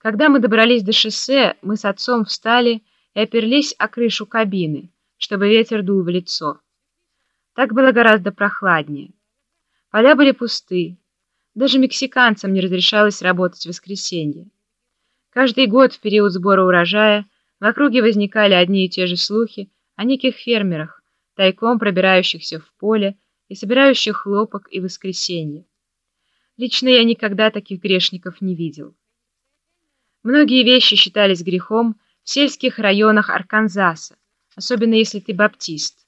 Когда мы добрались до шоссе, мы с отцом встали и оперлись о крышу кабины, чтобы ветер дул в лицо. Так было гораздо прохладнее. Поля были пусты. Даже мексиканцам не разрешалось работать в воскресенье. Каждый год в период сбора урожая в округе возникали одни и те же слухи о неких фермерах, тайком пробирающихся в поле и собирающих хлопок и воскресенье. Лично я никогда таких грешников не видел. Многие вещи считались грехом в сельских районах Арканзаса, особенно если ты баптист.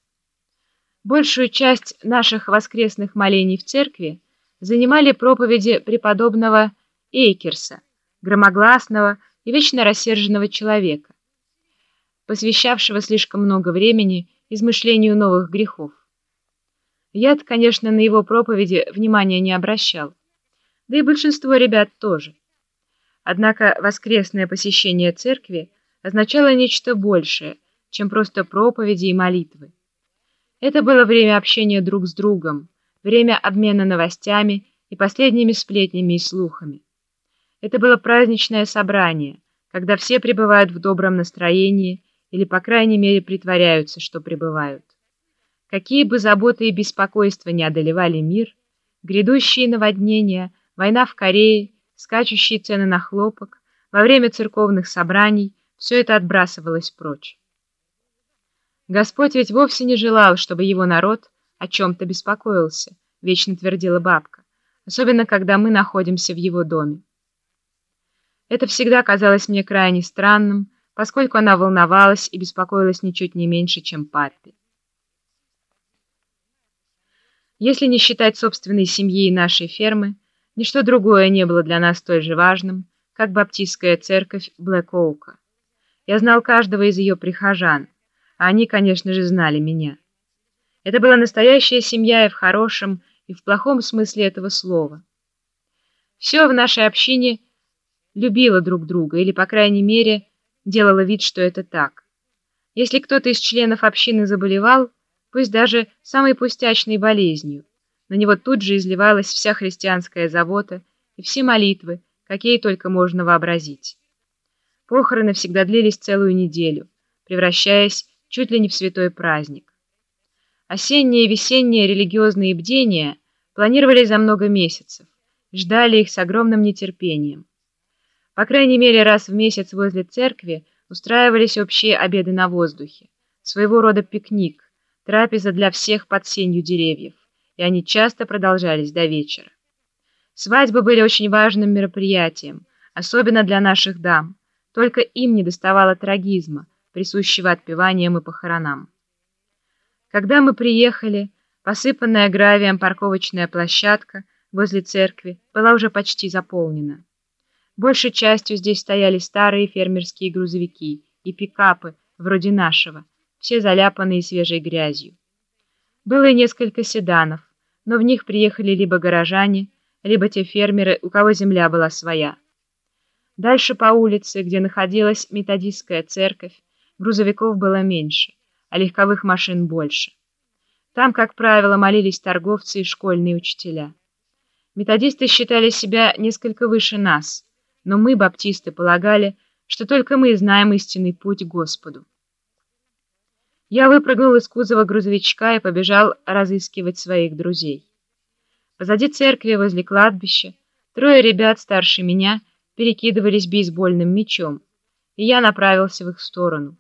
Большую часть наших воскресных молений в церкви занимали проповеди преподобного Эйкерса, громогласного и вечно рассерженного человека, посвящавшего слишком много времени измышлению новых грехов. Я-то, конечно, на его проповеди внимания не обращал, да и большинство ребят тоже. Однако воскресное посещение церкви означало нечто большее, чем просто проповеди и молитвы. Это было время общения друг с другом, время обмена новостями и последними сплетнями и слухами. Это было праздничное собрание, когда все пребывают в добром настроении или, по крайней мере, притворяются, что пребывают. Какие бы заботы и беспокойства не одолевали мир, грядущие наводнения, война в Корее, скачущие цены на хлопок, во время церковных собраний все это отбрасывалось прочь. Господь ведь вовсе не желал, чтобы его народ о чем-то беспокоился, вечно твердила бабка, особенно когда мы находимся в его доме. Это всегда казалось мне крайне странным, поскольку она волновалась и беспокоилась ничуть не меньше, чем папе. Если не считать собственной семьи и нашей фермы, Ничто другое не было для нас столь же важным, как баптистская церковь Блэк-Оука. Я знал каждого из ее прихожан, а они, конечно же, знали меня. Это была настоящая семья и в хорошем, и в плохом смысле этого слова. Все в нашей общине любило друг друга, или, по крайней мере, делало вид, что это так. Если кто-то из членов общины заболевал, пусть даже самой пустячной болезнью, на него тут же изливалась вся христианская забота и все молитвы, какие только можно вообразить. Похороны всегда длились целую неделю, превращаясь чуть ли не в святой праздник. Осенние и весенние религиозные бдения планировались за много месяцев, ждали их с огромным нетерпением. По крайней мере, раз в месяц возле церкви устраивались общие обеды на воздухе, своего рода пикник, трапеза для всех под сенью деревьев и они часто продолжались до вечера. Свадьбы были очень важным мероприятием, особенно для наших дам, только им не доставало трагизма, присущего отпеваниям и похоронам. Когда мы приехали, посыпанная гравием парковочная площадка возле церкви была уже почти заполнена. Большей частью здесь стояли старые фермерские грузовики и пикапы, вроде нашего, все заляпанные свежей грязью. Было и несколько седанов, но в них приехали либо горожане, либо те фермеры, у кого земля была своя. Дальше по улице, где находилась методистская церковь, грузовиков было меньше, а легковых машин больше. Там, как правило, молились торговцы и школьные учителя. Методисты считали себя несколько выше нас, но мы, баптисты, полагали, что только мы знаем истинный путь Господу. Я выпрыгнул из кузова грузовичка и побежал разыскивать своих друзей. Позади церкви, возле кладбища, трое ребят старше меня перекидывались бейсбольным мячом, и я направился в их сторону.